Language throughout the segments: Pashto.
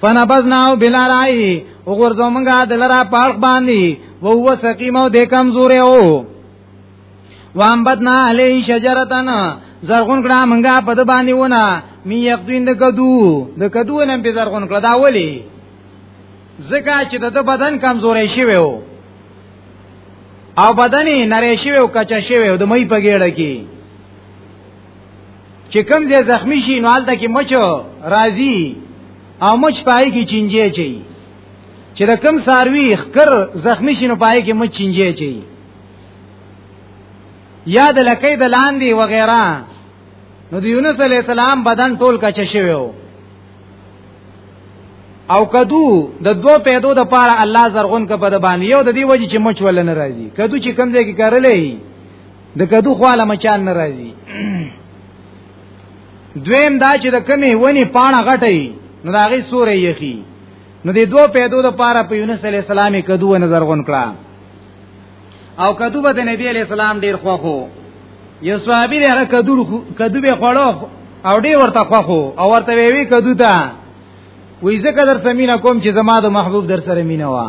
فنبذناه بلا رای وګورځو مونږه دلرا پاړخ باندې وو سقیمو د کمزورې او وامبتنا علی شجرتن زرغون کړه مونږه په د باندې ونه می یقین د کدو د کدو نن په زرغون کړه دا ولی زکه چې د بدن کمزورې شوی وو او بدن نری شوی او کچا شوی د مې په ګېړه کې چې کوم ځای زخمی شي نو حالت کې مچ راځي او مچ پای کې چینجه چي چې د کوم ساروي خکر زخمی شي نو پای کې مچ چینجه چي یا د لکې د لاندې وغیرہ نو د یونس علی السلام بدن ټول کچ شوی وو او کدو د دو پیدو د پاره الله زرغون کپد باندې یو د دې وجه چې مچ ول نه راځي کدو چې کم ځای کې کارلې د کدو خواله مچان ناراضي دویم دا چې د کمی ونی پاڼه غټي نو دا غي سورې یخي نو د دوه پیدو د پاره په یونس علی السلام کدو نظر غون کړه او کدو به د نبی علی السلام ډیر خوخو یو صحابي له کدو کدو به خوړو او ډیر ورته خوخو او ورته وی کدو ته وې زکه در سمینه کوم چې زما د محبوب در سره مینه وا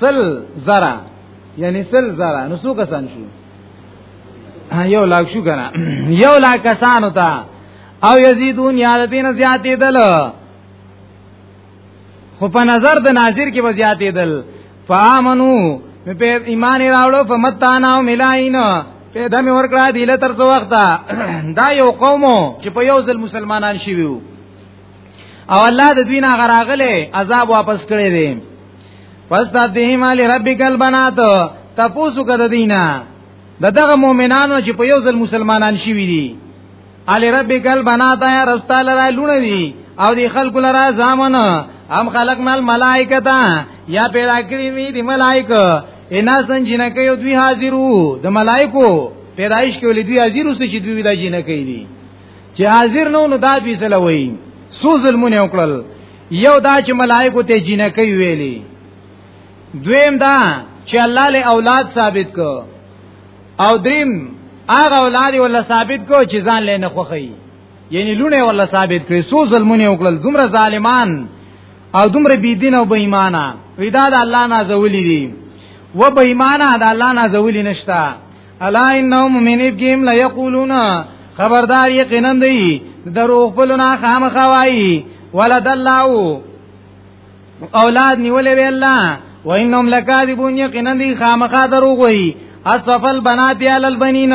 سل زرا یعنی سل زرا نو څو کسان شو یو لاک شو کنه یو لاک کسان وتا او یزيدون یاد دین زیاتې دل خو په نظر د ناظر کې وزیاتې دل فامنو په ایمان راوړو فمتانا ملائین پیدا می ورکړه دی له تر څو وخت دا یو قومو چې په یو ځل مسلمانان شي ویو او الله د دوی نه غراغله عذاب واپس کړی دی پس د دې مال ربک البنات تاسو کده دینه د دغه مؤمنانو چې په یو ځل مسلمانان شوي دي علی ربک البنات یا رستال را لونه دي او دی خلق لرا زامن هم خلقنا الملائکه تا یا پیدا کړی می دی ملائکه انا سن جنکه یو دوی حاضرو د ملائکو پیدایش کې ولې دوی حاضرو چې دوی د جنکه دي چې حاضر نو نو دا به سره وای سو ظلمونه وکړل یو دا چې ملائکه ته جنکې ویلي دویم دا چې الله له اولاد ثابت کو او دریم هغه اولاد ولا ثابت کو چې ځان له نه خوخی یعنی لونه ولا ثابت کړي سو ظلمونه وکړل دومره ظالمان او دومره بی دین او بې ایمانه ودا د الله نازولې دي و بې ایمانه د الله نازولې نشتا الا انهم من ابهم لا یقولون خبردار یقینا دی دروغ پلونا خامخوای ولد الله اولاد نیولې وی الله وانهم لکاذبون یقینا دی خامخا دروغ وی اصفل بنات علی البنین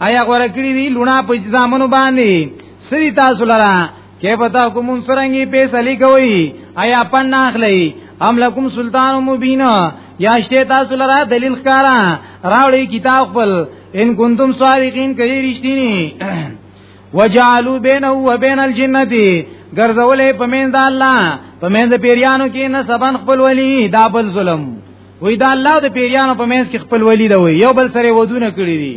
آیا غره کړی دی لونه په ځامنو باندې سری تاسو لرا کې پتا کوم سرنګي پیسې کوي آیا پن ناخلی ام لکم سلطان مبین یا شته تاسو لرا دلیل ښکارا راوړی کتاب خپل ان کنتم صادقین کړي رښتینی وجعلوا بينه وبين الجنه ګرځولې پمین د الله پمین د پیریانو کې نه سبن خپل ولی دا بل ظلم وې دا الله د پیریانو پمین کې خپل ولی دا وې یو بل سره ودونه کړی دي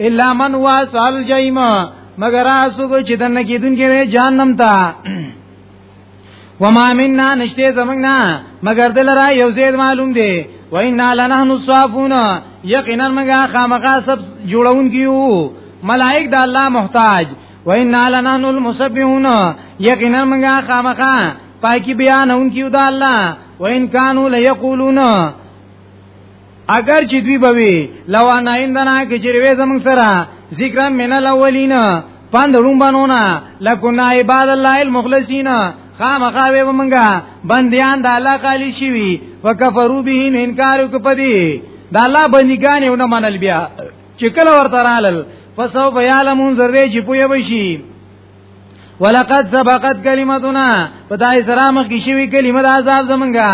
الا من واسل جیم مگر اسو چې دنه کیدونکې وي جهنم ته وما منا نشته زمنګنا مگر دلرا یو زید معلوم دی و انا لنحن الصافون یقینا مګه خامخا سب جوړون کیو ملائک د الله محتاج و انا لنحن المسبحون یقینا مګه خامخا پاکی بیانون کیو د الله و ان کانوا ليقولون اگر چې دوی به وي لو انا عندنا کې چې وې زمون سره ذکر من الاولین پند رومبانونه لکنا عباد الله المخلصین خامخا به مونږه بندیان د الله خالی شي وي وکفرو به انکار وکړي د الله بندګان یو نه منل بیا چې کله ورته رالل فسو بیالمون زروی چې پوی وشي ولقد سبقت کلمتنا پدای سره مخ کی شوی کلمه د عذاب زمونږه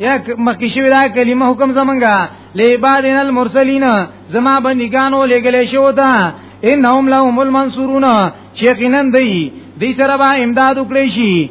یا مخکی شوی دا کلمه حکم زمونږه لعبادنا المرسلین زما بندگانو لګلې شو دا انهم لهم المنصورون یقینا دی دی سره به امداد وکړي شي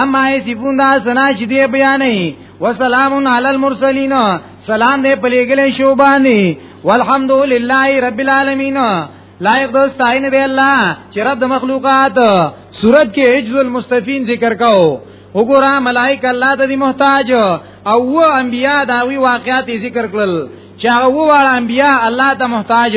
اما یسفون دا سنا چې دی بیانې وسلام علی المرسلین سلام دې پلیګلې شو باندې والحمد لله رب العالمین لایق دوست عین دی الله چې رب د مخلوقات صورت کې عجز المستفین ذکر کاو وګوره ملائک الله ته دی محتاج او و انبیا دا وی واقعات ذکر کړل چې هغه و انبیا الله ته محتاج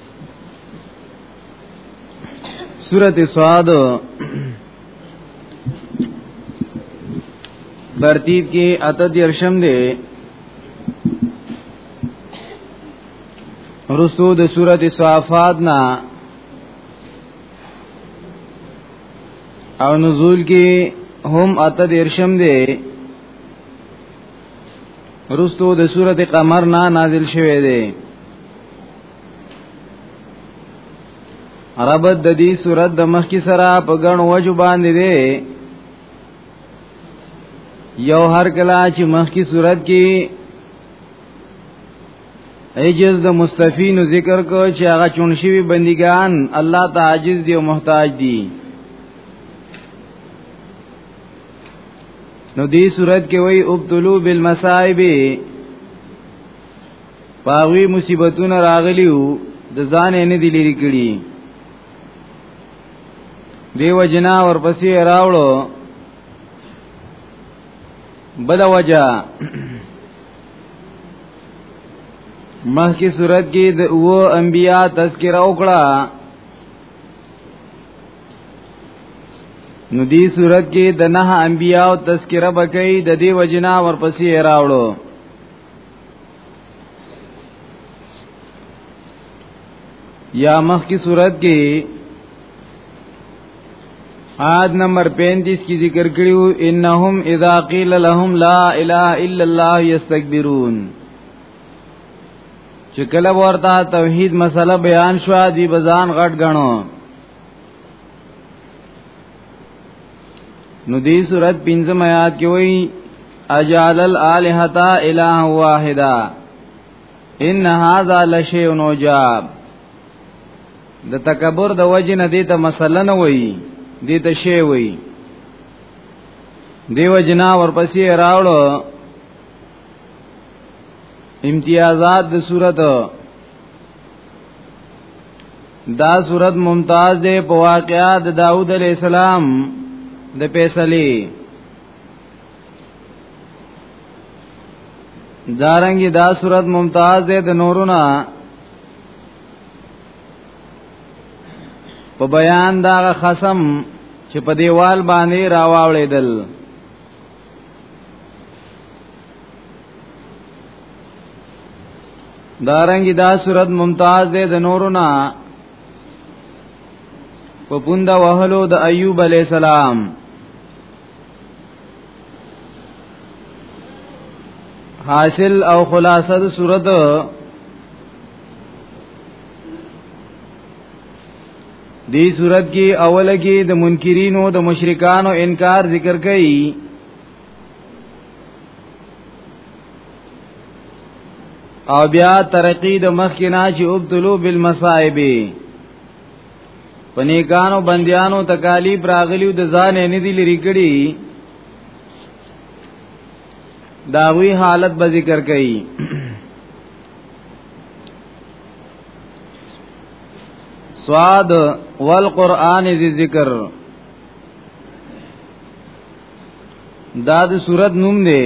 سورت سواد ترتیب کې اته درشم دی رسو د سورت صافات نا او نزول کې هم اته درشم دی رستو د سورت قمر نا نازل شوه دی عربت د دې سورت د مخ کی سره په غن وجو باندې دی یو هر کلا چې مخ کی سورت کې ایجز د مستفین ذکر کو چې هغه چونشوی بندگان الله تعاجز دی او محتاج دی نو دی صورت کې وای ابتلو بالمصائب پاوی مصیبتونه راغلیو د ځان نه دی لري کړی دیو جنا ورپسې راوړو بل وجہ مخکې صورت کې د او انبیا تذکرہ وکړه نو دی صورت کې د نه انبیا او تذکرہ بکئی د دې وجنا ورپسې راوړو یا مخ کی صورت کې آد نمبر 35 کی ذکر کړیو انهم اذا قیل لهم لا اله الا الله یستكبرون چې کله ورته توحید مسله بیان شو دی بزان غټ غنو نو دې صورت پنځم آیات کې وایي اجعل الالهه اله واحده ان هاذا لشیء نوجاب د تکبر د وجه نه دې ته مسله نه وایي دې ته شی وایي دیو جنا ورپسې راوړو امتیازات د صورت دا صورت ممتاز دی په واقعا د داوود علی السلام د فیصله دارنګي دا صورت ممتاز دی د نورونه په بیان دا خصم چې په دیوال باندې راواوړېدل دارنګي دا صورت ممتاز ده د نورو نه په پوند وهلو د ایوب علی السلام حاصل او خلاصه د صورت دی صورت کې اوله کې د منکرینو د مشرکانو انکار ذکر کړي او بیا ترقی د مخ کې نه چې ابتلو بالمصائب پنیکانو بندیانو تکالیف راغلیو د ځان نه دي لري کړي داوی حالت به ذکر کړي سواد والقران ذی ذکر دا د صورت نوم دی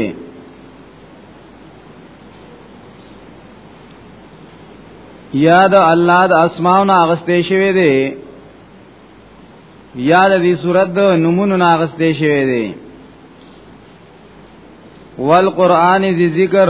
یا د الله د اسماونه اغستې شوی دی یا د دې صورت د نمونو اغستې شوی دی والقران ذی ذکر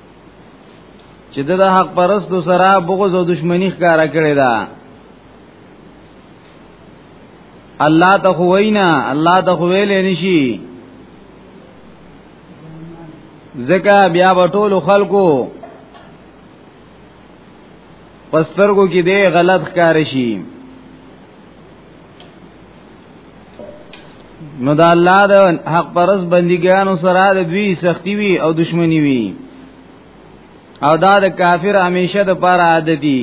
چې د حق پرستو سره بغض او دشمنی ښکارا کړی دا الله ته خوینا الله ته خویل نشي زکه بیا بټول خلکو پسترګو کې دی غلط ښکار شي نو دا الله د حق پرس بندګانو سره د دوی سختی وی او دشمنی وی او دا د کافر همیشه د پاره عادت دي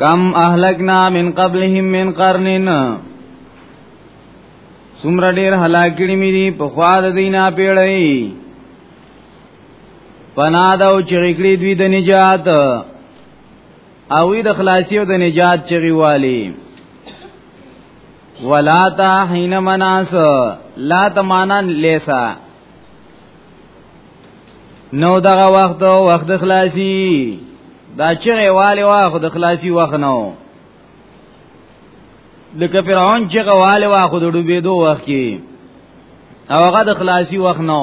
کم اهلکنا من قبلهم من قرنن سمره ډیر هلاکړي مې دي په خوا د دینه پیړې پنا دا او چرګړي دوی د نجات او د خلاصي او د نجات چغي والی ولا تا حين مناس لا تمانا ليسا نو دغه وخت وخت خلاصي دا چغي والی واخ د خلاصي وخت نو لکه فرعون چې غواله واخو د ډوبېدو وخت کې او هغه د خلاصي وخت نو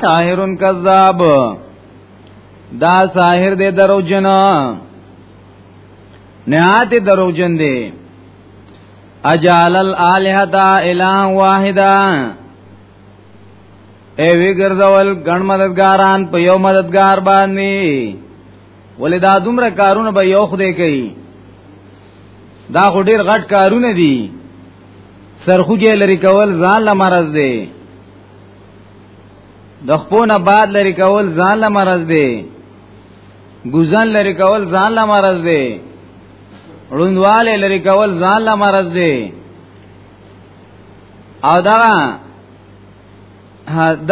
ساحر کذاب دا ساحر دے درو جنا نہایت درو جن دے اجال الالهتا الہ واحدا ای وی ګرځول ګڼ مددګاران په یو مددګار باندې ولې دا دومره کارونه به یو خدای کوي دا خو ډیر غټ کارونه دي سرخوږی لري کول ځان له مرز دی د خپونه بعد لري کول ځان له مرز دی ګوزن لري کول ځان له مرز دی ړوندواله لري کول ځان له مرز دی او دا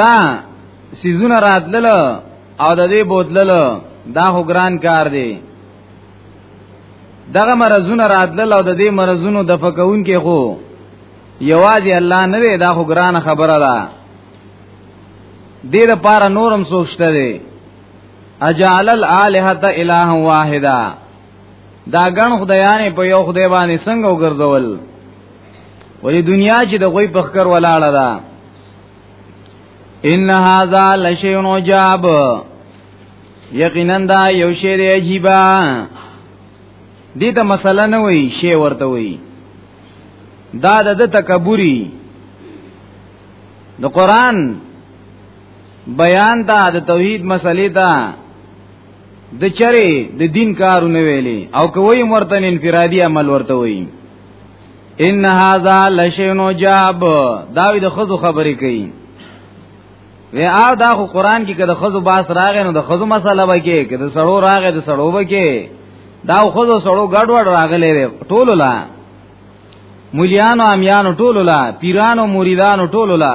دا سيزونه راتلل او د دې بوتلل دا خو ګران کار دی دغه مرزونه راتلل او د دې مرزونو د فکون کې خو یوازې الله نه دی دا خو ګران خبره ده دې لپاره نورم سوچته دی اجعل الالهه اله واحده دا ګڼ خدایانه په یو خدای باندې څنګه وګرځول ولې دنیا چې د غوی پخکر ولاړه ده ان هاذا لشیء عجاب یقینا دا یو شی دی عجیبا دې ته مسله نه وای شی ورته وای دا د تکبوري د قران بیان دا د توحید مسلې دا د چره د دین کارونه ویلي او کوي مرتن انفرادي عمل ورته وي ان هاذا لشینو جاب دا د خزو خبرې کوي و او دا خو قران کې کده خزو باس راغې نو د خزو مسله وکي کده سړو راغې د سړو وکي دا خزو سړو ګډوډ راغلې وي ټول لا مليانو اميانو ټول لا پیرانو مریدانو ټول لا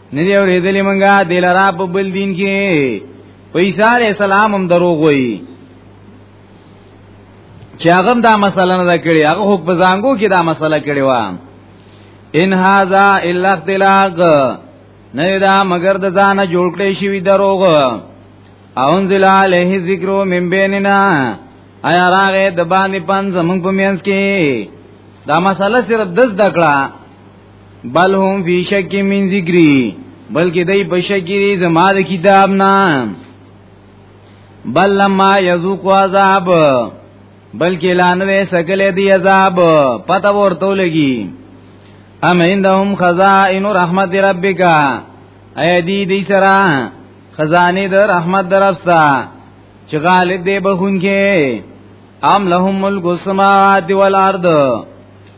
ندی اوریدلی منګه دلرا په بل دین کې پیسې علی السلام هم دروغ وای چې هغه دا مسله نه کړی هغه حکم زنګو کې دا مسله کړی و ان هاذا الا اختلاق نه دا مگر د ځان جوړ کړی شوی دروغ اونزل علیه ذکر من بیننا ایا راغه د باندې پنځه مونږ په مینس کې دا مسله صرف دز دکړه بل هم فی شک من ذکری بلکې دای په شکری زما د کتاب نه بل لما یذوق عذاب بلکې لانوې سکلې دی عذاب پته ورته لګي ام عندهم خزائن رحمت ربک ایا دی دی سرا خزانه د رحمت درستا چې غالب دی بخونکې ام لهم ملک السماوات والارض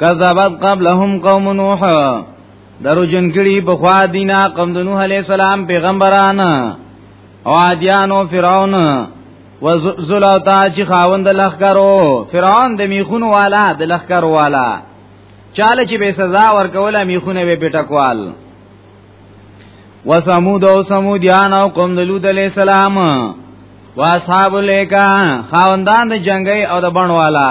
کذبت قبلهم قوم نوح درو جن کړي په خوا دینا قوم د نوح علی السلام پیغمبران او عادیانو فرعون وزلوتا چې خاوند لخرو فرعون د میخونو والا د لخرو والا چاله چې به سزا ورکوله میخونه به پټکوال و سمود او سمودیان او قوم د لوط علی السلام و اصحاب الیکا خاوندان د جنگي او د بڼوالا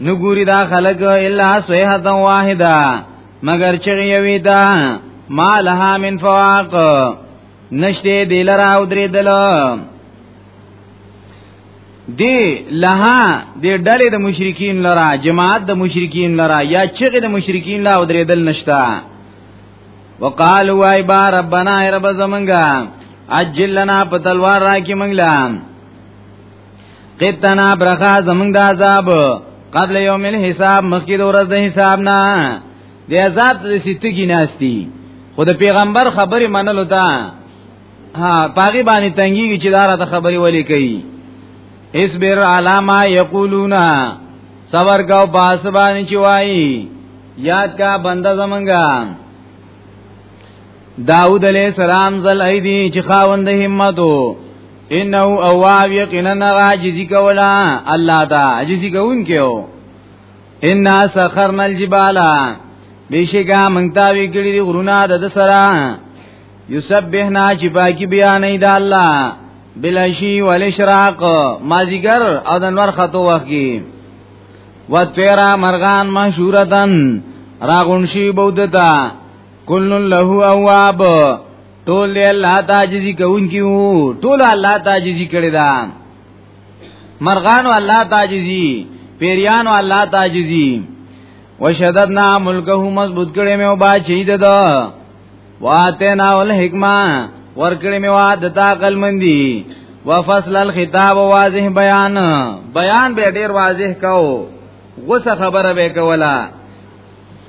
نو ګوري دا خلق الا صيحه واحده مگر چغي یوي دا ما لها من فواق نشته دلرا او درې دل دی لها د ډلې د مشرکین لرا جماعت د مشرکین لرا یا چغې د مشرکین لا او درې دل نشتا وقالو وای با ربنا رب زمنګا اجل لنا په تلوار راکی منګلام قتنا برخه زمنګ د عذاب قبل یوم الحساب مخکې د ورځ د حساب نه د عذاب د سیتګی ناشتي خو د پیغمبر خبرې منلو ته ها پاغي باندې تنګي چې دارا ته خبرې ولي کوي اصبر علاما یقولون صبر کاو پاس باندې چوي یاد کا بنده زمنګا داود علیہ السلام زل ایدی چې خاوند همتو انه اواب یقینا عاجزی کولا الله دا عاجزی کوون کېو ان سخرنا الجبال بشکا منتاوی کړي دی غرونه د سرا یسبحنا چې پاکي بیان اید الله بلشی والاشراق مازیګر او د نور خطو وخت کی و تیرا مرغان مشورتن راغونشی بودتا کل له اواب ټول الله تعجزي کوونکی وو ټول الله تعجزي کړی دا مرغانو الله تعجزي پیریانو الله تعجزي وشددنا ملکه مضبوط کړی مې او با چي ددا واته نا ول حکما ور کړی مې وا د عقل مندي وفصل الخطاب واضح بیان بیان به ډیر واضح کاو غوسه خبره به کوله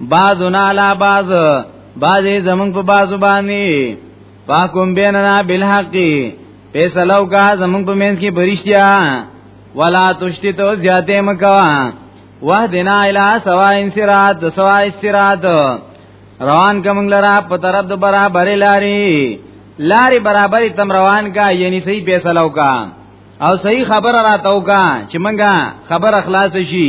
بعضنا علی بعض بعضې زمونږ په بعضو باندې فاکم بیننا بالحق فیصلو کا زمونږ په منځ کې برشتیا ولا تشتی تو زیاته مکوا وحدنا الی سوا انصراط د سوا استراط روان کوم لرا په طرف د برابر لاري لاري برابر تم روان کا یعنی صحیح فیصلو کا او صحیح خبر راتاو کا چې منګه خبر اخلاص شي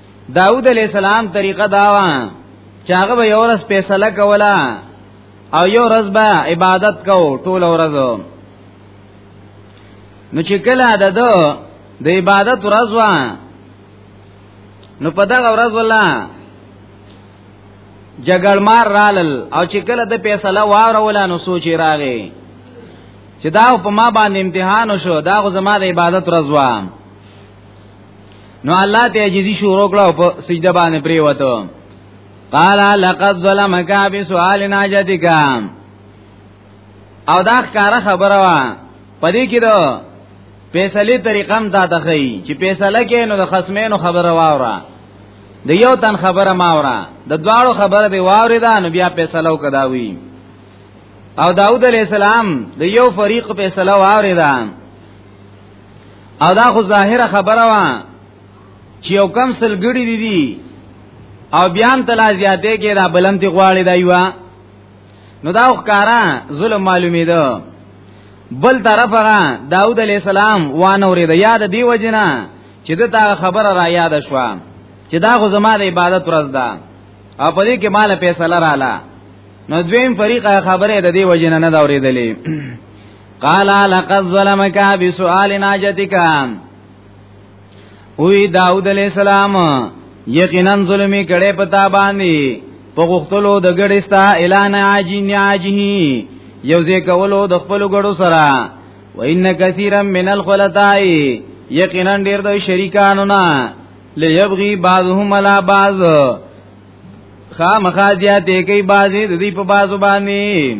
داوود علی السلام طریقه داوا چې هغه به یو ورځ فیصله کوله او یو ورځ به عبادت کو ټول ورځ نو چې کله د دو د عبادت ورځ و نو په دغه ورځ ولا جګړمار رالل او چې کله د فیصله وارولا نو سوچ راغی چې دا په ما باندې امتحان وشو دا غو زما د عبادت ورځ و نو الله ته عجزي شروع کړه او په سجده باندې پریوته قال لقد ظلمك بسؤال ناجتك او دا ښکارا خبره وا پدې کې دا فیصله طریقه هم دا تخی چې فیصله کې نو د خصمینو خبره واورا د یو تن خبره ماورا د دواړو خبره دی واورې دا نو بیا فیصله وکدا وی او داوود علیہ السلام د یو فریق فیصله واورې دا او دا خو ظاهره خبره وا چې یو کم سلګړي دي دي او بیا هم تلا زیاتې کې دا بلنتی غواړي دا یو نو دا ښکارا ظلم معلومې ده بل طرف هغه داوود علی السلام وانه ورې ده یاد دی وجنا چې دا تا خبره را یاد شو چې دا خو زما د عبادت ورځ ده او په دې کې مال فیصله رااله نو دویم فریق خبره ده دی وجنا نه دا ورې دلې قال لقد ظلمك بسؤال ناجتك وی داود علیہ السلام یقینا ظلمی کړي پتا باندې په غختلو د ګړستا اعلان عاجی ناجی یوځه کولو د خپل ګړو سره وان کثیرا من الخلطاء یقینا ډیر د شریکانو نه ليبغي بعضهم على بعض خامخا زیاتې کوي بعضې د دې په بعضو باندې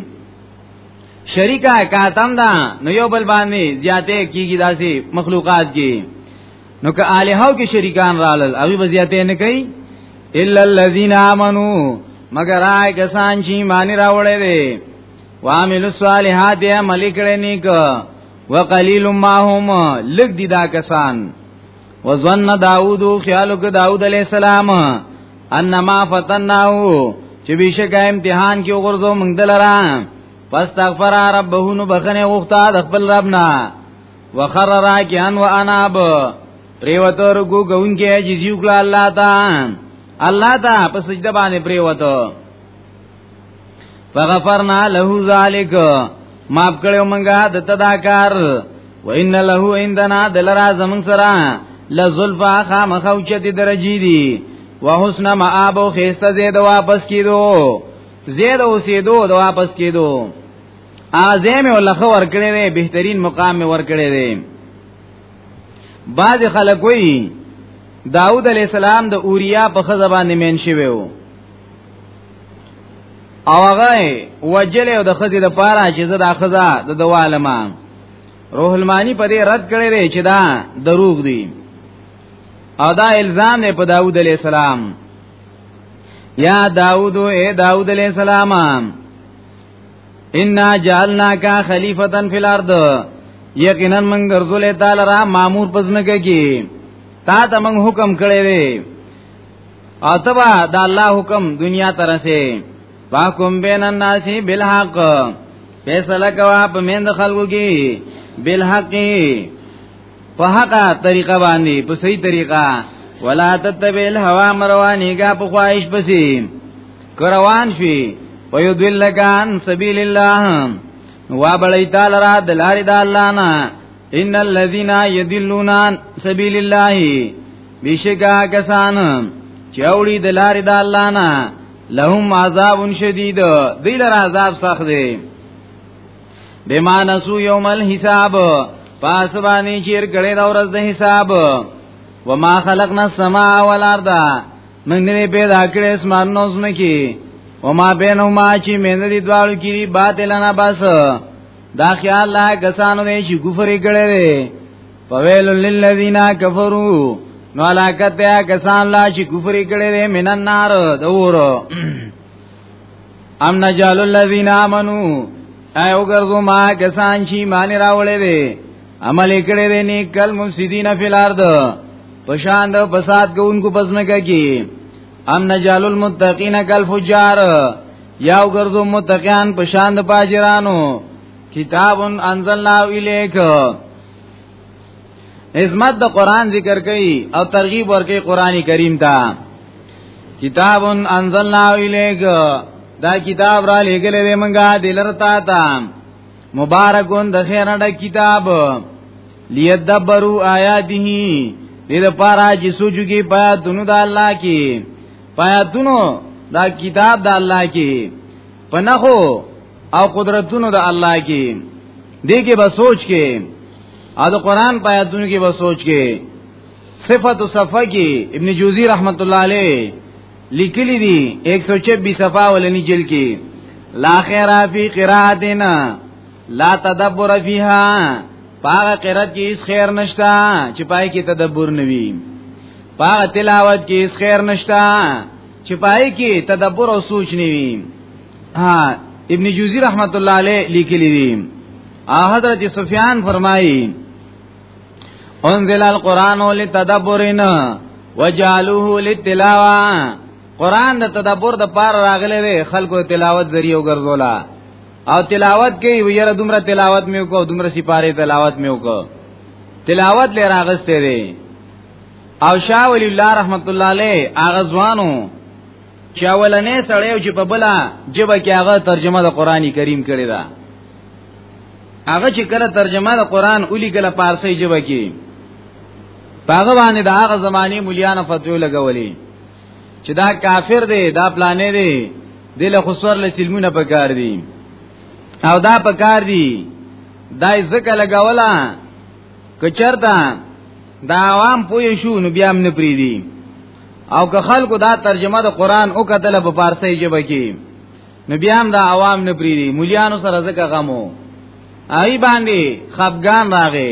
شریکا کاتم دا نو یو بل باندې زیاته کیږي داسي مخلوقات کې نو که الہو کې شریکان رالل او به زیاته نه کوي الا الذين امنوا مگر آی کسان چې مان راوړې دي وامل الصالحات عمل کړي نیک وقلیل ما هم لګ دي دا کسان وزن داوود خیالو کې داوود علی السلام انما فتناو چې بشکه امتحان کې وګرځو موږ دلرا پس تغفر ربه نو بخنه غوښتا د خپل ربنا وخر راکان واناب پریوتو رکو گون کې جزیو کړه الله تا الله تا په سجده باندې پریوتو فغفرنا له ذالک ماف کړو مونږه د تداکار و ان له عندنا دلرا زمون سره لزلفا خامخو چتی درجی دی و حسن مآب او خیسته زید واپس کیدو زید او سیدو د واپس کیدو اعظم ولخ ور کړی دی بهترین مقام ور کړی دی بعض خلک وی داوود علی السلام د دا اوریا په خزبان مین شوی وو او هغه وجل او د خزې د پاره چې زه د خزا د دوالما روح المانی په دې رد کړی دی چې دا دروغ دی او دا الزام دی په داوود علی السلام یا داوود اے داوود علی السلام ان جعلناک خلیفتا فی الارض یقینا من ګرځولې تعالی را مامور پزنه کې تا ته من حکم کړی دی او تبا د الله حکم دنیا ترسه واکم بین الناس بالحق فیصله کوا په مند خلکو کې بالحق په حقه طریقه باندې په صحیح طریقه ولا تتبع الهوا مروانیګه په خواهش پسې کروان شي ويدلکان سبیل الله وابلی تعالی را دلاری دا الله نه ان الذين يدلون عن سبيل الله بشکا کسان چوڑی د لارې د الله نه لهم عذاب شدید دی لر عذاب سخت دی بما نسو یوم الحساب پاس باندې چیر کړي دا ورځ د حساب وما خلقنا السماء والارض من نه پیدا کړې اسمان نو زمکی وما بینهما چې مینه دي دوال کې باطل نه بس دا خیال لا کسانو دی چې کفر کړي وي فویل للذین کفروا نو علاقت یا کسان لا چې کفر کړي وي من النار دور ام نجال الذین آمنو ایو ګرځو ما کسان چې مان راولې وي عمل کړي وي نیک کل مفسدین فی الارض پشان د فساد کوونکو پسنه کوي ام نجال المتقین کل فجار یاو ګرځو متقیان په شان د پاجرانو کتاب انزلنا الیک عظمت د قران ذکر کوي او ترغیب ورکوي قران کریم ته کتاب انزلنا الیک دا کتاب را لګلې دې مونږه دلرتا تا مبارکون د خیر د کتاب لیدبروا آیاته دې لپاره چې سوچو کې پاتونو د الله کې پایتونو دا کتاب د الله کې پنخو او قدرتونو د الله کې دې کې به سوچ کې او د قران پایتونو کې به سوچ کې صفت صفه کې ابن جوزی رحمت الله علیه لیکلی دی 126 صفه ولنی جل کې لا خیر فی قراتنا لا تدبر فیها پاغه قرات کې هیڅ خیر نشتا چې پای کې تدبر نوي پاغه تلاوت کې اس خیر نشتا چې پای کې تدبر او سوچ نیوي ها ابن جوزی رحمت الله علیه لیکلی دی حضرت سفیان فرمایي انزل القرآن لتدبرین وجعلوه للتلاوه قرآن د تدبر د پار راغلی وی خلکو تلاوت ذریعہ وګرځولا او تلاوت کې ویره دومره تلاوت میو کو دومره سپاره تلاوت میو کو تلاوت لراغسته دی او شاه ولی الله رحمت الله علیه هغه ځوانو چې اولنې سړی او چې په بلا جبه کې هغه ترجمه د قرآنی کریم کړی دا هغه چې کله ترجمه د قرآن اولی کله پارسی جبه کې پاغه باندې د هغه زماني مليان فتوی لګولې چې دا کافر دی دا پلانې دی دله خسور له سلمونه پکار دي او دا پکار دي دای زکه لګولا کچرتا دا عوام پوه شو نو بیا نه پریدي او که خلکو دا ترجمه د قران او کتل په فارسی ژبه کې نو بیا هم دا عوام نه پریدي مليانو سره زکه غمو آی باندې خفغان راغې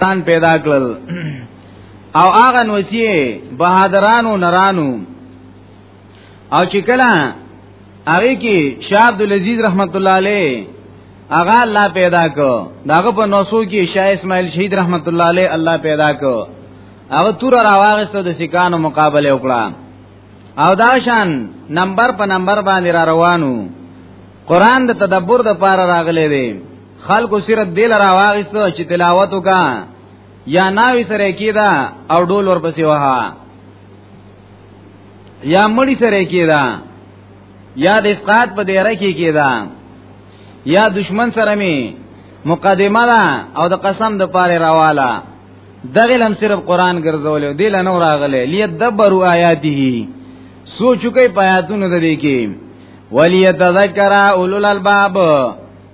تان پیدا کړل او هغه نوسی بهادرانو نرانو او چې کله هغه کې شاه عبد العزيز رحمت الله عليه هغه الله پیدا کو داغه په نوسو کې شاه اسماعیل شهید رحمت الله عليه الله پیدا کو هغه تور راوغسته د سکانو مقابله وکړه او دا شان نمبر په نمبر باندې را روانو قران د تدبر د پاره راغلي دي خلکو صرف دل را واغستو چې تلاوت وکا یا ناوی سره کیدا او ډول ورپسې وها یا مړی سره کیدا یا د اسقات په دیره کې کیدا یا دشمن سره می مقدمه ده او د قسم د پاره راواله دغه لم صرف قران ګرځول دی لنو راغله لیدبروا آیاته سوچو کوي پیاتونه د دې کې ولیتذکر اولل الباب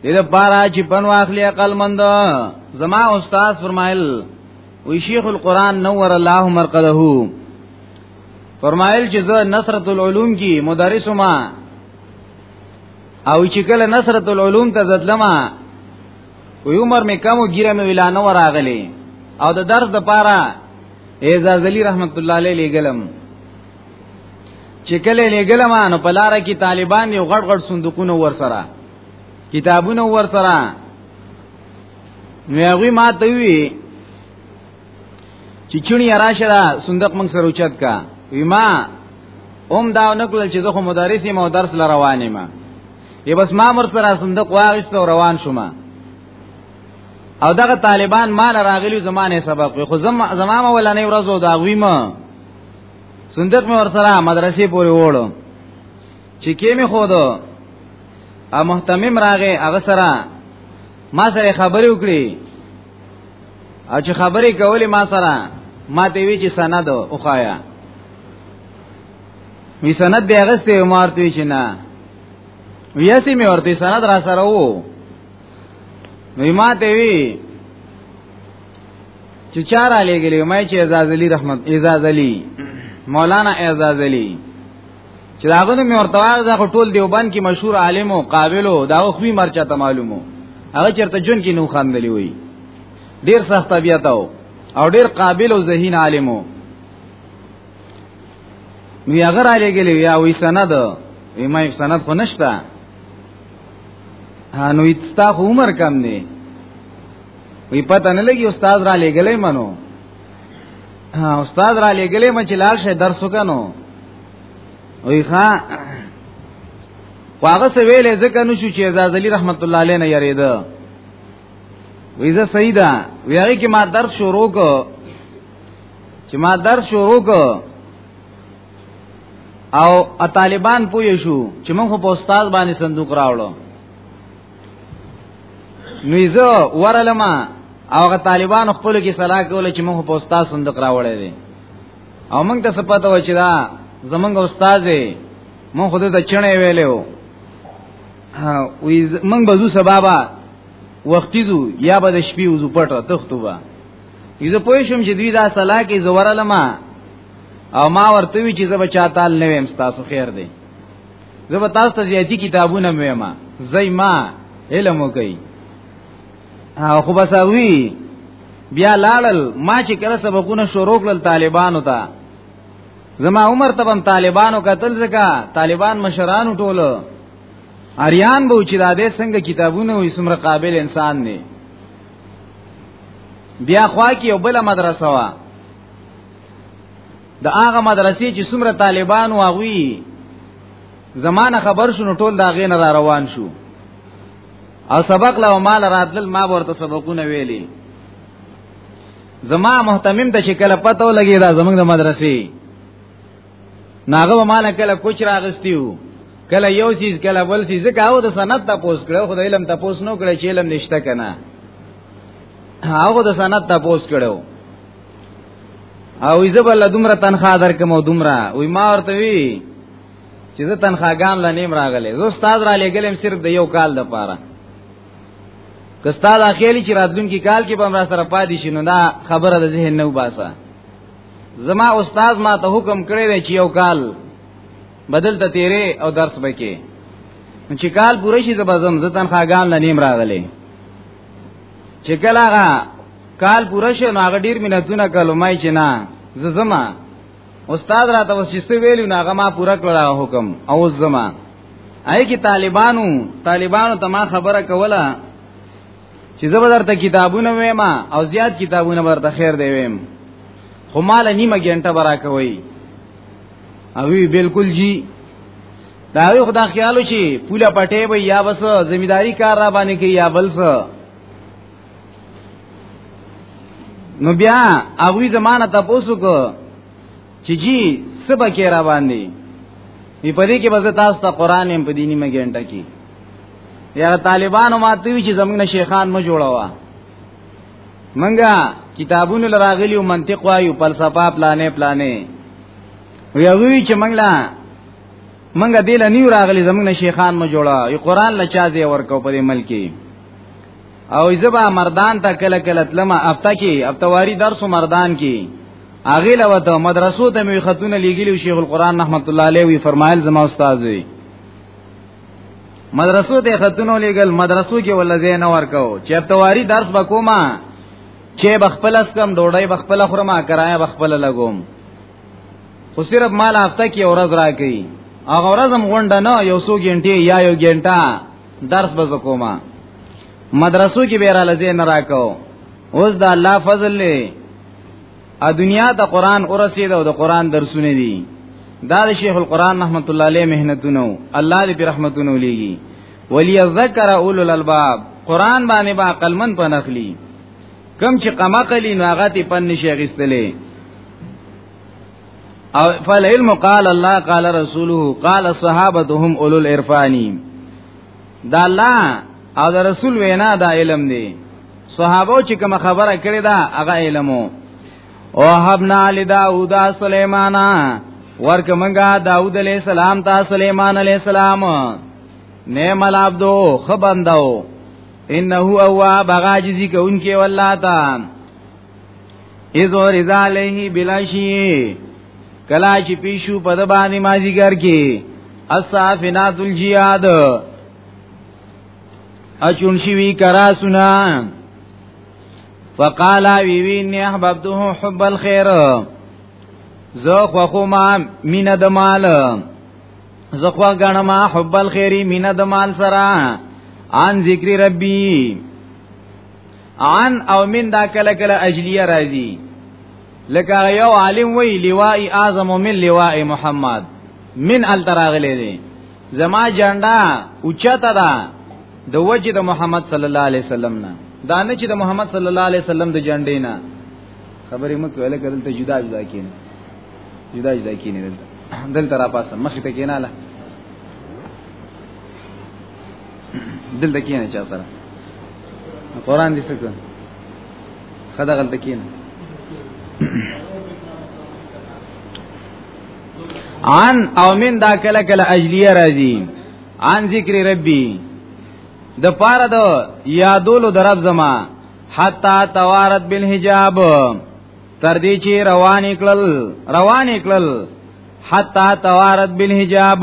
دې لپاره چې پن واخلي عقل مند زما استاد فرمایل وی شیخ القران نور الله مرقده فرمایل چې زه نصرت العلوم کې مدرس ما او چې کله نصرت العلوم ته زدلما وی عمر مې کم ګیره مې ویلانه وراغلی او د درس د پاره اعزاز علی رحمت الله علیه لګلم چې کله لګلم نو پلار کې طالبان یو غړ غړ صندوقونه ور سره کتابونه ور سره نو هغه ما ته وی چې چونی راشه دا صندوق موږ سره اوچت کا وی ما اوم دا نکول چې زه خو مدرس یم او درس لروانې ما ای بس ما مر سره صندوق واغست او روان شوم او دغه طالبان مال راغلی زمانه سبق خو زم زمامه ولنې ورځو دا غویمه صندوق مې ور سره مدرسې پورې وړم چې کې مې خو دو ا محتمم راغې هغه سره ما سره خبرې وکړي او چې خبرې کولې ما سره ما ته وی چې سند وخایا وی سند دی هغه ستې مارته وی چې نه ویاسی می ورته سند را سره وو نو ما ته وی چې چار علی ګلی مې چې اعزاز علی رحمت اعزاز علی مولانا اعزاز علی چې داغه نو مې ورته وایي دا ټول دیوبند کې مشهور عالم او قابل او دا خو مرچا ته معلومو هغه چرته جون کې نو خاندلی وي ډیر سخت طبيعت او او ډیر قابل او ذهین عالم وو وی هغه را لګلی یا وی سند وی ما سند خو نشته نو ایتستا خو عمر کم دی وی پته نه لګي استاد را لګلې منو استاد را لګلې مچ لال شه درس وکنو وی ښا واغه څه ویلې ځکه نشو چې زازلی رحمت الله علیه نه یریده دا ویزه سیدا ویری کې ما درس شروع کو چې ما درس شروع کو او طالبان پوه شو چې موږ په استاد باندې صندوق راوړو نو یزه ورلما او غ طالبان خپل کې صلاح کوله چې موږ په استاد صندوق راوړې دي او موږ ته څه پته و چې دا زمونږ استاد دی مون خو ته چنه ویلې و وی مونږ بزو سبابا وختي زو یا به د شپې وزو پټه تختو با یزه پوه شم چې دوی دا صلاح کې زوره لما او ما ورته وی چې زب چاتال نه ویم تاسو خیر دی زب تاسو ته زیاتی کتابونه مې ما زای ما علم وکي او خو بس وی بیا لاړل ما چې کله سبقونه شروع کړل طالبانو ته زما عمر تبم طالبانو قتل زکا طالبان مشران ټول اریان بو چې دا دې څنګه کتابونه وې سمره قابل انسان نه بیا خوا کې یو بل مدرسه وا د هغه مدرسې چې سمره طالبان واغوي زمانه خبر شونه ټول دا غین را روان شو او سبق له مال راتل ما ورته سبقونه ویلي زما محتمم ته شکل پته ولګی دا زمنګ د مدرسې ناغه مال کله کوچ راغستیو کله یو چیز کله بل چیز کاو د سند ته پوس کړو خو د علم ته پوس نو کړی چې علم نشته کنه هغه د سند ته پوس کړو او ایزبل دومره تنخواه درکم او دومره وی ما ورته وی چې زه تنخواګان لا نیم راغلې زه استاد را لګلم صرف د یو کال د پاره که استاد اخیلی چې راتلونکي کال کې به مرا سره پاتې شي نو دا خبره د ذهن نه وباسه زما استاد ما ته حکم کړی دی چې یو کال بدل ته تیرې او درس وکې چې کال پوره شي زه به زم زه تنخواګان لا نیم راغلې چې کله کال پوره شو نو هغه ډیر مینتونه کلمای چې نه زه زما استاد راته وسیسته ویلو ناغه ما پورا کړه حکم او زما اې کې طالبانو طالبانو ته ما خبره کوله چې زبردار ته کتابونه وېم او زیات کتابونه ورته خیر دی وېم خو مال نیمه ګنټه برا کوي او وی بالکل جی دا یو خدا خیالو شي پوله پټې وي یا بس زمیداری کار را باندې کوي یا بل څه نو بیا هغه زمانہ تاسو کو چې جی سبا کې را باندې په پدې کې بس تاسو ته قران هم په دیني مګنټه کې یا طالبانو ماته وی چې زمنګ شیخان مو جوړوا منګه کتابونو لراغلیو منطق وایو فلسفه پلانې پلانې وی هغه چې منګلا منګه دې لنیو راغلی زمنګ شیخان مو جوړا یو قران لچا دې ورکو په دې ملکی او زبا مردان ته کله کله تلم افته کې افتواری درس مردان کې اغه لوته مدرسو ته می خاتونه لګیلو شیخ القران رحمت الله علیه وی فرمایل زما استاد وی مدرسو ته خاتونه لګل مدرسو کې ولزه نه ورکاو چې افتواری درس وکوما چې بخپل اسکم ډوړی بخپل خرما کرایا بخپل لګوم خو صرف مال هفته کې اورز راکې هغه ورځ هم غونډه نه یو سو ګنټي یا یو ګنټه درس بز کوما مدرسو کې به را لځې نه راکو اوس دا الله فضل له ا دنیا ته قران ورسید او د قران درسونه دي دا د شیخ القران رحمت الله علیه مهنتونو الله دې رحمتونو لېږي ولی ذکر اول الالباب قران باندې با قلمن په نخلی کم چې قمقلی نو هغه تی پن نشي غستلې او فالعلم قال الله قال رسوله قال صحابتهم اولو العرفانی دا الله او دا رسول وینا دا علم دی صحابه چې کوم خبره کړې دا هغه علمو او حبنا لداود سليمانا ورک منګه داود علیہ السلام تا سليمان علیہ السلام نعم العبدو خبندو انه هو اواب غاجزی کونکي والله تا اذ ورز علیه بلاشی کلا چې پیشو په د باندې مازیګر کې اصافنات الجیاد اچون شي وی کرا سنا فقال وی وی نه احببته حب الخير زه خو خو ما مینه د مال زه خو غنم حب الخير مینه د مال سره ان ذکر ربي عن او من دا کله کله اجلیه راځي لکه یو عالم وی لواء اعظم من لواء محمد من التراغلی دی زما جنډا اوچته ده د وجه د محمد صلی الله علیه وسلم نه دا نه چې د محمد صلی الله علیه وسلم د جنډې نه خبرې مو کوله کدل ته جدا جدا کینې جدا جدا کینې دلته دلته را پاسه مخ ته کیناله دل دکینه چا سره قران دې څنګه خدا غلط کینه عن او من دا کله کله اجلیه راځي عن ذکر ربي د پاره د یادولو درب زما حتا توارت بالحجاب تر دې چې روان کړل روان کړل حتا توارت بالحجاب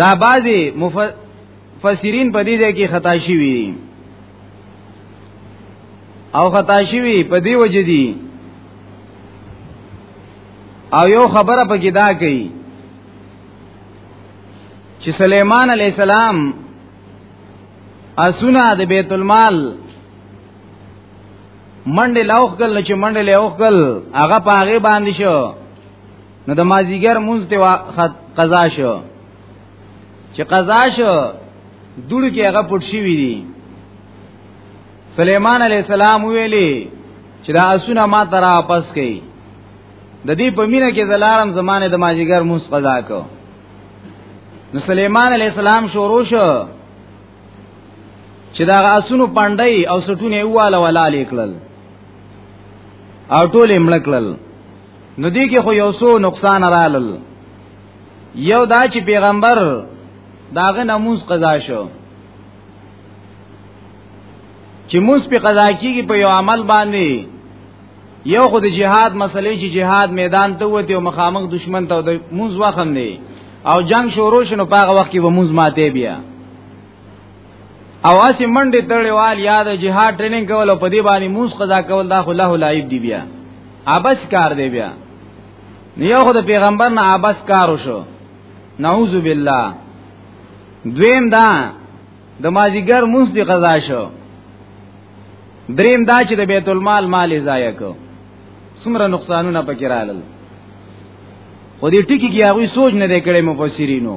دا بعضی مفسرین په دې ځای کې خطا شوی دي او خطا شوی په دې وجه دي او یو خبره په کې دا کوي چې سليمان عليه السلام اسونه د بیت المال منډه لوخ کل چې منډه لوخ کل هغه پاغه باندې شو نو د مازیګر مونږ ته قضا شو چې قضا شو دوړو کې هغه پټ شي وی دي سليمان عليه السلام ویلي چې دا اسونه ما تر واپس کړي د دې په مینه کې زلارم زمانه د ماجیګر موس قضا کو نو سليمان عليه السلام شروع شو چې دا اسونو پاندای او سټونه واله ولا لیکل او ټول امړکل نو دې کې خو یو څو نقصان رالل یو دا چې پیغمبر داغه ناموس قضا شو چې موس په قضا کیږي په یو عمل باندې یو خو د جهاد مسلې چې جهاد میدان ته وته او مخامخ دشمن ته د موز وخم نه او جنگ شروع شنو په هغه وخت کې به موز ماته بیا او اسی منډه تړلوال یا د جهاد ټریننګ کول او په دې باندې موس قضا کول دا خو له لایب دی بیا ابس کار دی بیا نیو خو د پیغمبر نه ابس کار وشو نعوذ بالله دویم دا د مازیګر موس دی قضا شو دریم دا چې د بیت المال مال ضایع کو څومره نقصانونه پکې رالل خو دې ټکی کې هغه سوچ نه دی کړی مفسرینو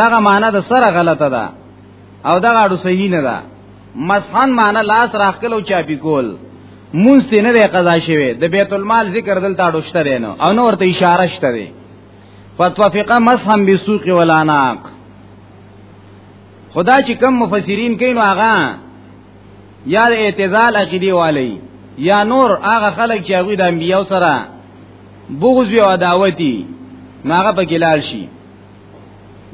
دغه معنی د سره غلطه ده او دغه اړو صحیح نه ده مسحن معنی لاس راخلو چاپی کول مونږ نه دی قضا شوی د بیت المال ذکر دلته اړوشته دی نو او نو ورته اشاره شته دی فتوفق مسحا بسوق والاناق خدا چې کم مفسرین کین هغه یا د اعتزال عقیدی والی یا نور هغه خلک چې هغه د انبیو سره بغض او عداوتی ناغه په ګلال شي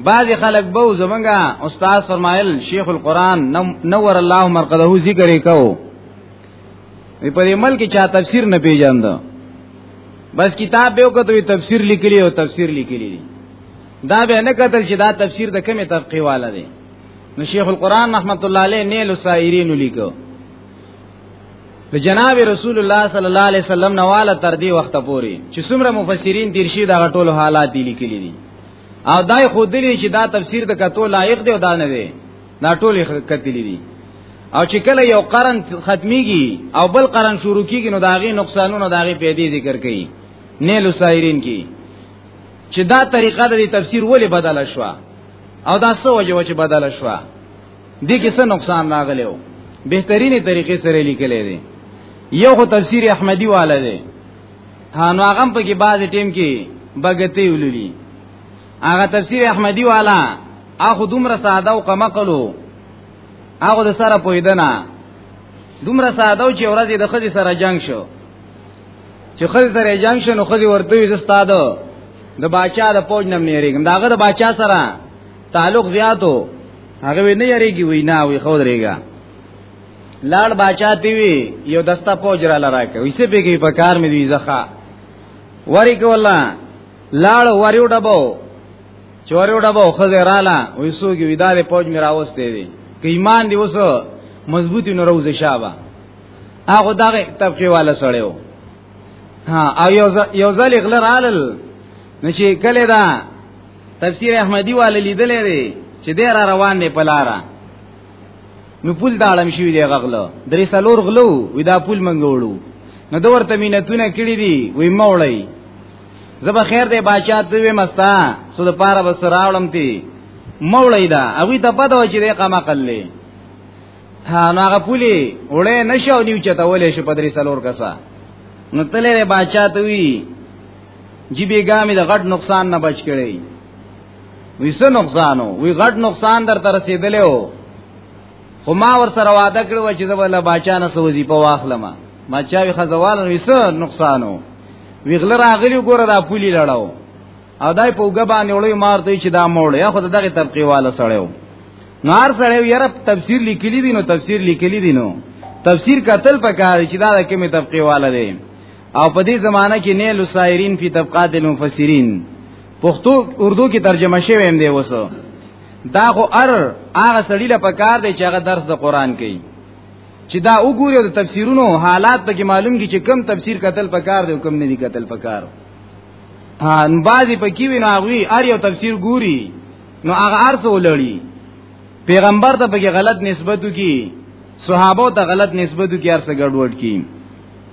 بعض خلک بو زمونږه استاد فرمایل شیخ القران نور الله مرقده ذکر وکاو په دې ملک چا تفسیر نه پیژاند بس کتاب به وکړو تفسیر لیکلی او تفسیر لیکلی دا به نه کتل چې دا تفسیر د کومه طبقه والا دی نو شیخ القران رحمت الله علیه نیل سایرین لیکو د جناب رسول الله صلی الله علیه وسلم نواله تر دې وخت پوري چې څومره مفسرین تیر شي دا ټول حالات دي لیکلي دي او دای خود دي چې دا تفسیر د کتو لایق دی او دا نه دی دا ټول کتلی دي او چې کله یو قرن ختميږي او بل قرن شروع کیږي نو داغي نقصانونه داغي پیدې ذکر کړي نیل سایرین کی چې دا طریقه د تفسیر ولې بدله شوه او دا څه وجه چې بدله شوه دې کې څه نقصان راغلی وو بهترینې طریقې سره لیکلې دي یو خو تفسیر احمدی والا دی هانو هغه په کې بعض ټیم کې بغتی ولولي هغه تفسیر احمدی والا اخو دومره ساده او کمقلو هغه د سره پویدنه دومره ساده او چې ورځې د خځې سره جنگ شو چې خځې سره جنگ شو نو خځې ورته وي زستاده د باچا د پوج نم نیریږم داغه د باچا سره تعلق زیاتو هغه وی نه یریږي وی نه وی خو درېګا لاړ باچا تی وی یو دستا پوج را لراکه وی څه پیږي په کار مې دی زخه وری کولا لاړ وریو ډبو چوریو ډبو خزه رااله وی سوګي وی دار پوج مې راوستې دي که ایمان دی وسو مضبوطی نو روزه شابه هغه دغه طبقه والا سړیو ها او یو ځل غلر علل نو چې کله دا تفسیر احمدی والے لیدلې دی چې دې را روان دی په لارا نو پول دالم شوی دی غغلو درې سلور غلو وې دا پول منګوړو نو دور ته مينتونه کړی دی وې مولای زبا خیر دی بچا ته وې مستا سو د پاره بسراولم تی مولای دا اوی ته پدو چې دې قما قلې ها نو هغه پولی وړې نشو نیو چته ولې شو پدری سلور کسا نو تلې بچا ته وی جی بیګامې د غټ نقصان نه بچ کړي ویسه نقصانو وی غټ نقصان در تر رسیدلې وو خو ما ور سره وعده کړو چې زبله بچانه سو وظیفه واخلم ما چاوي خزوال ویسه نقصانو وی غل راغلی ګوره دا پولی لړاو او دای په وګ باندې وړي مارته چې دا موړ یا خو دغه طبقه والا سړیو نار سړیو یاره تفسیر لیکلی دي نو تفسیر لیکلی دي نو تفسیر قتل پکاره چې دا کومه طبقه والا دی او په دې زمانہ کې نه لسایرین فی طبقات المفسرین پښتو اردو کې ترجمه شوی هم دی وسو دا خو ار هغه سړی له پکار دی چې هغه درس د قران کوي چې دا وګوري د تفسیرونو حالات پکې معلوم کی چې کم تفسیر قتل پکار دی او کم نه دی قتل پکار ها ان بعضی پکې وینو هغه ار یو تفسیر ګوري نو هغه ارسه ولړي پیغمبر ته پکې غلط نسبتو کی صحابه ته غلط نسبتو کی ارسه ګډوډ کی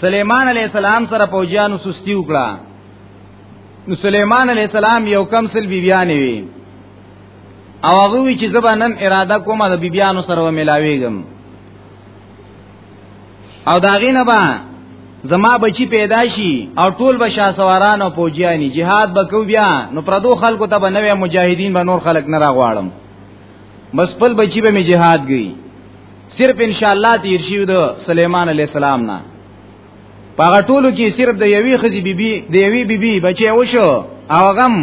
سليمان عليه السلام سره پوجانو سستی وکړه نو سليمان عليه السلام یو کم سل بیبیانې وی او هغه وی چې زبانن اراده کومه د بیبیانو سره ملاويږم او داغې نه با زما بچی پیدا شي او ټول بشا سواران او پوجیانی jihad بکو بیا نو پردو خلکو ته بنوي مجاهدین به نور خلک نه راغواړم بس خپل بچی به می jihad گئی صرف ان شاء الله تیر شي د سليمان عليه السلام نه پاغه ټولو کې صرف د یوې خزي بیبي د یوې بیبي بچي وشو او غم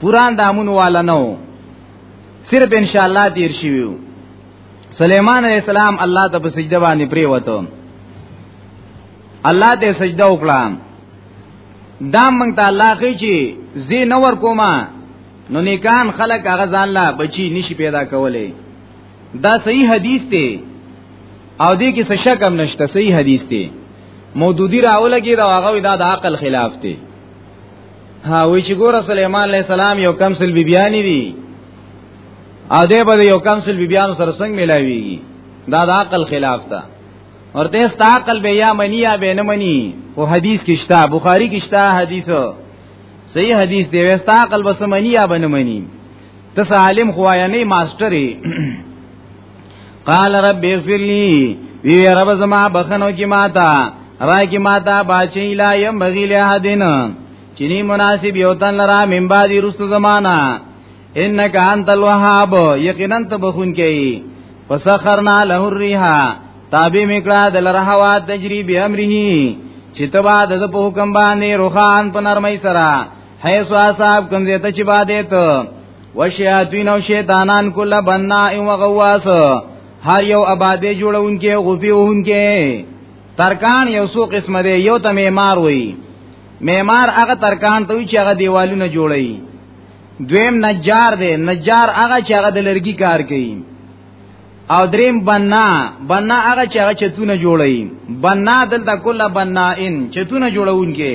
پوران دامن والا نو صرف ان شاء الله تیر شي سليمان عليه السلام الله ته په سجده باندې پری وته الله ته سجده وکړه دا مونږ ته الله کوي چې زی نور کومه نو نیکان خلق هغه ځان لا بچی نشي پیدا کولای دا صحیح حدیث دی او دې کې څه شک هم نشته صحیح حدیث دی مودودی راوله کې دا هغه دا د عقل خلاف دی ها وی چې ګوره سليمان عليه السلام یو کم سل بیبيانی دي ا دې به یو کم سل بیبيان سره څنګه ملاويږي دا د عقل خلاف ده ورته است عقل به یا منی یا به نه منی او حدیث کې شته بخاری کې شته حدیثو صحیح حدیث دی وستا عقل بس منی یا به نه منی تس عالم خوایا نه ماستری قال رب اغفر لي وی رب زما بخنو کی ماتا را کی ماتا باچی لا یم بغیل احدن چنی مناسب یوتن لرا من بعد رست زمانہ انک انت الوهاب یقینا ته بخون کی فسخرنا له الريح تابع میکړه د لرهوا تجریبه امره چې تبا د په حکم باندې روخان په نرمۍ سره حیث اصحاب کوم دې ته چې باندې ته وشیاطین او شیطانان کله بنا او غواس هر یو آبادې جوړونکې غوفي وونکې ترکان یو سو قسم دی یو ته معمار وي معمار هغه ترکان ته چې هغه دیوالونه جوړي دویم نجار دی نجار هغه چې هغه د لرګي کار کوي او دریم بنا بنا هغه چې هغه چتونه جوړي بنا دلته کله بنائن چتونه جوړونکې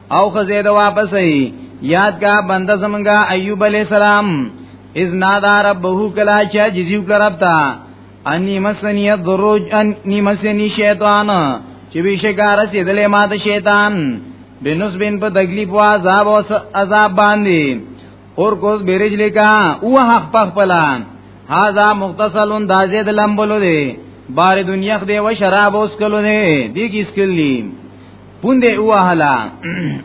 او خزید واپس ای یاد کا بنده زمنګا ایوب علی السلام اذ نادا ربه کلا چا جزیو کربتا انی مسنی الضروج انی مسنی شیطان چې بشکار سیدلې ما د شیطان بنس بن په تکلیف او عذاب او عذاب باندې اور کوز بیرج لیکا او حق پخ پلان هاذا مختصلون دا زید لمبلو دی بار دنیا خدای و شراب اوس کلو دی دی کیس کلی پوندې وهلا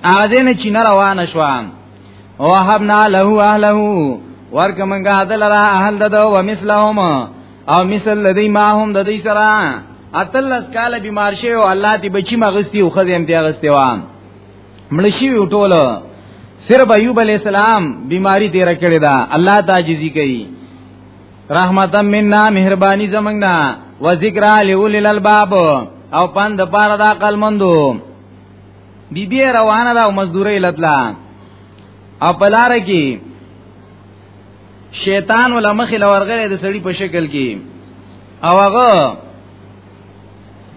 هغه دې نه چین روان شو وهبنا له اهله ورک منګه دلرا اهل ددو ومثلهم او مثل لدی ما هم د دې سره اتلس کال بیمار شوی او الله دې بچی مغستی او خدیم دې غستی و ملشی ټول صرف ایوب علی السلام بیماری تیر کړی دا الله تعجزی کوي رحمتا منا مهرباني زمنګ نه و ذکر لول الالباب او پند پار دا عقل مندو بی بی روانه دا مزدوري لتلا او پلار کی شیطان ولا مخې لورغله د سړی په شکل کې او هغه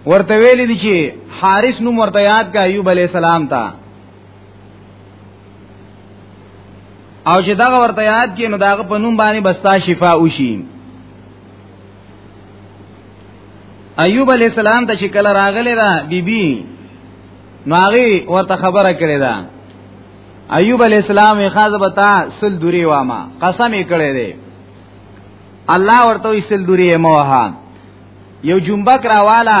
ورته ویل دي چې حارث نو مرتیات کا ایوب علی السلام ته او چې دا ورته یاد کې نو داغه په نوم باندې بستا شفا وشي ایوب علی السلام ته چې کله راغلی دا بیبي نو هغه ورته خبره کړې ده ایوب علی السلام یې خاصه بتا سل دوری واما قسم یې کړې ده الله ورته سل دوری موها یو جنبک راواله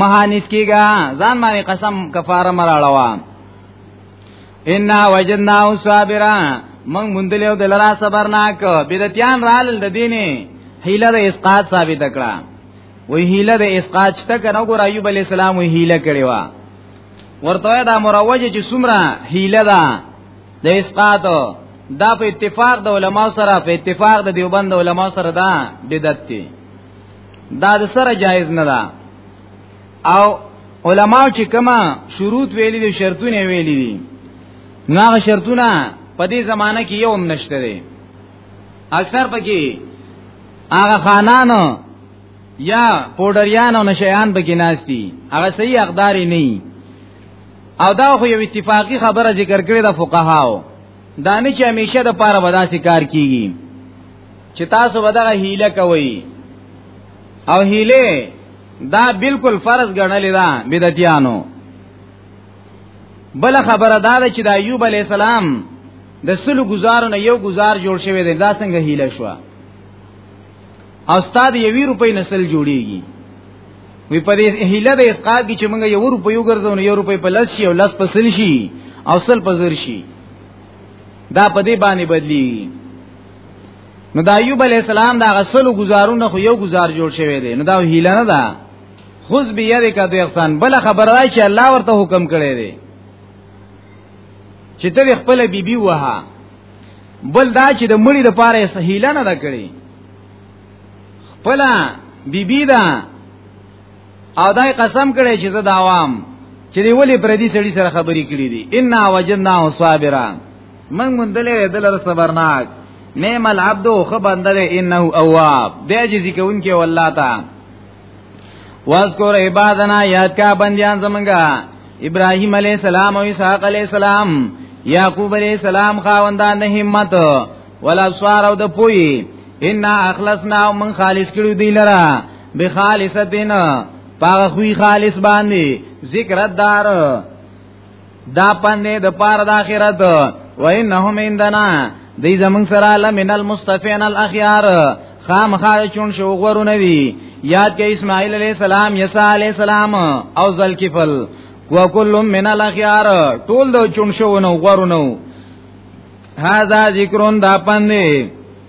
مهانیس کیګا ځان باندې قسم کفاره مراړوا ان وجدنا صابرا من مندل یو دلرا صبرناک بدتیان رال د دینه هیله د اسقاط ثابت کړه وی هیله د اسقاط شته کنه ګور ایوب علی السلام وی هیله کړی وا ورته دا مروج چې سمره هیله ده د اسقاط دا په اتفاق د علما سره په اتفاق د دیوبند علما سره دا بدعت دی دا د سره جایز نه ده او علما چې کما شروط ویلي دي شرطونه ویلي دي نو هغه شرطونه په دې زمانہ کې یو هم نشته دي اکثر پکې هغه خانانو یا پودریان او نشیان به گناستی هغه صحیح اقداری نه او دا خو یو اتفاقی خبره ذکر کړی د فقهاو دانه چې همیشه د پاره وداسي کار کیږي چې تاسو ودغه هیله کوي او هیله دا بالکل فرض ګڼلې ده بدعتیانو بل خبره دا ده چې د ایوب علی السلام د سلو گزارو نه یو گزار جوړ شوی دی دا څنګه هیله شو او استاد یوی روپۍ نسل جوړیږي وی په دې هیله د اسقاط کې چې موږ یو روپۍ وګرځو نو یو روپۍ په لس شي او لس په سل شي او سل په زر شي دا په دې باندې بدلی نو د ایوب علی السلام دا غسلو گزارونه خو یو گزار جوړ شوی دی نو دا هیله نه ده خذ بیدک د احسان بل خبر راځي چې الله ورته حکم کړی دی چې ته خپل بیبي بی وها بل دا چې د مړي د پاره سهیله نه ده کړی خپل بیبي بی دا او دای قسم کړی چې زه دا وام چې ولی پردي سړي سره خبرې کړې دي ان وجدناه صابرا من مندلې دلر صبرناک نعم العبد خو بندل انه اواب دی عجزی کون کې والله تا واذکر عبادنا یاد کا بندیان زمنګا ابراهیم علی السلام او اسحاق علی السلام یعقوب علی السلام خاوندان همت ولا سوار او د پوی ان اخلصنا من خالص کړو دی لرا بخالصتنا پاغه خوی خالص باندې ذکر دار دا پندې د پاره د آخرت و انهم عندنا دې زمون سره لمن المستفین الاخيار خامخا چون شو غورونه دي یاد کې اسماعیل علی السلام یسا علی السلام او ذلکفل وکل من الاخيار ټول د چون شو نو غورونه هاذا ذکرون دا پندې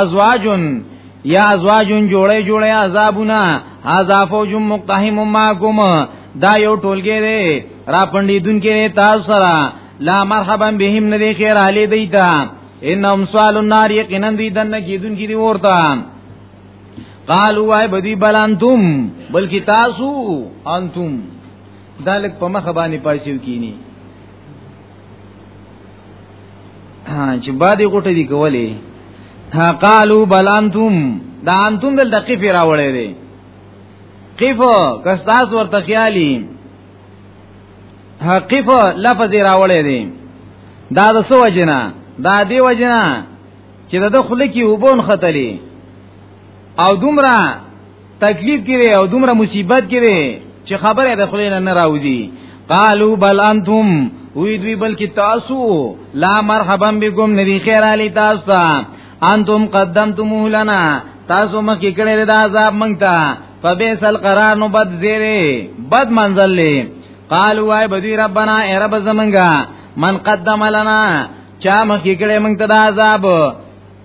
ازواجن یا ازواجن جوړې جوړې عذابونه هاذا فوج مقتحم معكم دا یو ټولګه دی را پندې دن کې تاسو سره لا مرحبا بهم ندی خیر علی دیتا انهم سوال النار یقینا دی دنه کیدون کی دی ورته قالوا وای بدی بل انتم بلکی تاسو انتم دالک په مخ باندې پایسیو کینی ها چې باندې غټه دي کولې ها قالو بل انتم دا انتم دل دقیق راوړې دي قیفو کستاس ورته خیالي حقیف لفظ راوړې دي دا د سو وجنا دا دی وجنا چې د خلکی وبون ختلی او دومره تکلیف کې او دومره مصیبت کې چې خبره د خلینو نه راوځي قالو بل انتم وی دوی بلکی تاسو لا مرحبا بكم ندی خیر علی تاسو انتم قدمتموه لنا تاسو مخکې کړی د عذاب مونږ ته فبئس القرار نو بد زیره بد منزل له قالوا وای بدی ربنا ای رب زمنګا من قدم لنا چا مخکې کړی مونږ ته د عذاب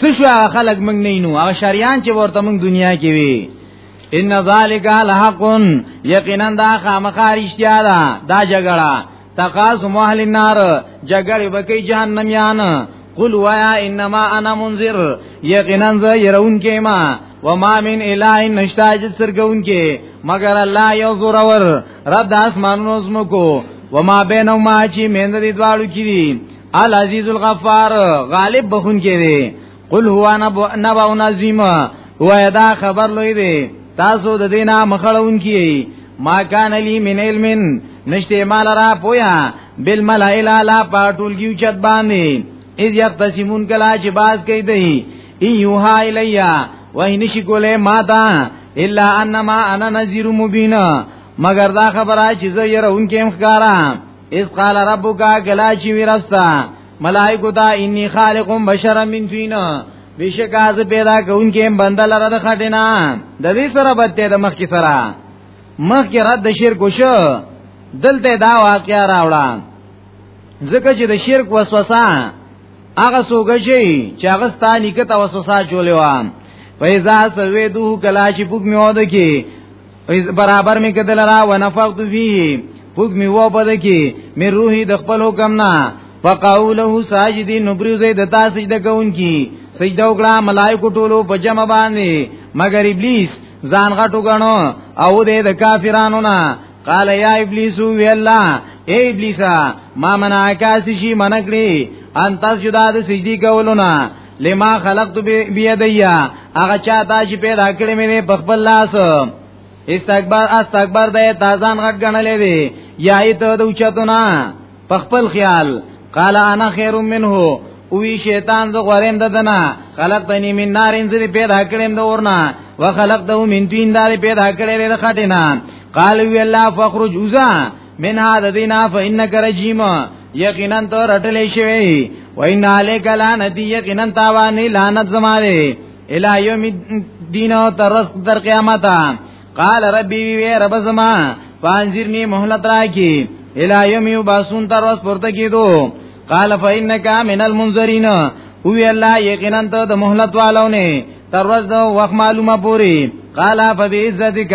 څه شو هغه خلک موږ نه نو هغه شریان چې ورته موږ دنیا کې وي ان ذالک الحق یقینا دا خامخا رښتیا ده دا جګړه تقاسم اهل النار جګړه وکي جهنميان قل وایا انما انا منذر یقینا زه يرون کې ما وما من اله نشتاج سرګون کې مگر الله یو زور ور رب د اسمانونو زمکو وما بینهما چې مند دي دوالو کې العزیز الغفار غالب بخون کې دی قل هو نبا نظیم وای دا خبر لوی دی تاسو د دینه مخړون کی ما کان لی من علم نشته مال را پویا بل ملائل لا پټول کیو چت باندې اذ یقتسمون کلا چې باز کوي دی ایوها الیا وای نشی کوله ما تا الا انما انا نذیر مبین مگر دا خبره چې زه يرونکې مخکارا اس قال ربک کلا چې ورستا ملائکه دا انی خالق بشر من طین بشک از پیدا کونکي بنده لره د خټینا د دې سره بته د مخ کی سره مخ کی رد شرک وشو دلته دا واقعیا راوړه ځکه چې د شرک وسوسه هغه سوګشي چې هغه ستانی کته وسوسه جوړه و پیدا سویدو کلا چې پوک میوده کې ایز برابر می کدل را و نفقت فيه پوک می و پد کی می روحی د خپل حکم نه فقعو له ساجدین نبرزه د تا سجده کون کی سجده وکړه ملائکه ټولو په جمع باندې مگر ابلیس ځان غټو غنو او د کافرانو نه قال یا ابلیس وی الله اے ابلیسا ما منعکاسی شی منکړي ان تاسو جدا د سجدي کولونه لما خلقت بيديا هغه چا تا چې پیدا کړې مې په خپل لاس استکبار استکبار د تازان غټ غنلې دي یای ته د اوچتونه په خپل خیال قال انا خیر منه وی شیطان زه غورم ددنه خلقتنی من نارین زری پیدا کړم د اورنا وخلقته من دین دار پیدا کړې د خټینا قال وی الله فخرج اوزا من هذا دینا فإنك رجیم یقینا تو رټلې شوی و ان علیک لعنتی یقینا تاوانی لعنت زماره الی یوم الدین او ترس در قیامت قال ربی وی رب زما فانذرنی مهلت راکی الی یوم یبعثون ترس پورته کیدو قال فإنك من المنذرین او الله یقینا ته د مهلت والونه تر ورځ د وخت معلومه پوری قال فبعزتک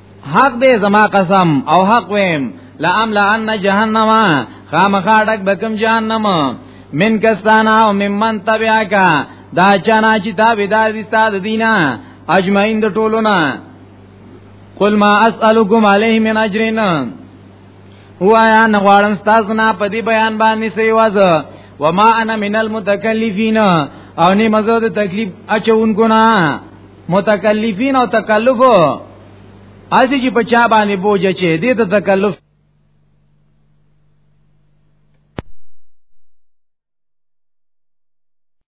حق دې زما قسم او حق ویم لام لان جهنم خامخا ډک بکم جهنم من کستانا او ممن تبعکا دا چانا چې تابعدار دي ستاسو دینه اجمعین د ټولونه قل ما اسالکم علیه من اجرین وایا نه غواړم تاسو نه په دې بیان باندې سی وازه وما انا من المتکلفین او نه مزه د تکلیف اچونکو نه متکلفین او تکلف اسی چې په چا باندې بوج چي دې ته تکلف